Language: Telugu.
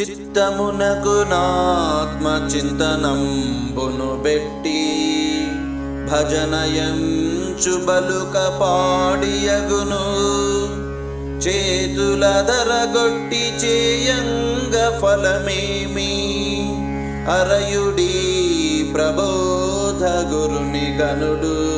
చిత్తమునకు నాత్మ చింతనంబును పెట్టి భజనయంచు బలుక పాడియగును. చేతుల చేతులదరగొట్టి చేయంగ ఫలమేమి? అరయుడి ప్రబోధ గురుని గనుడు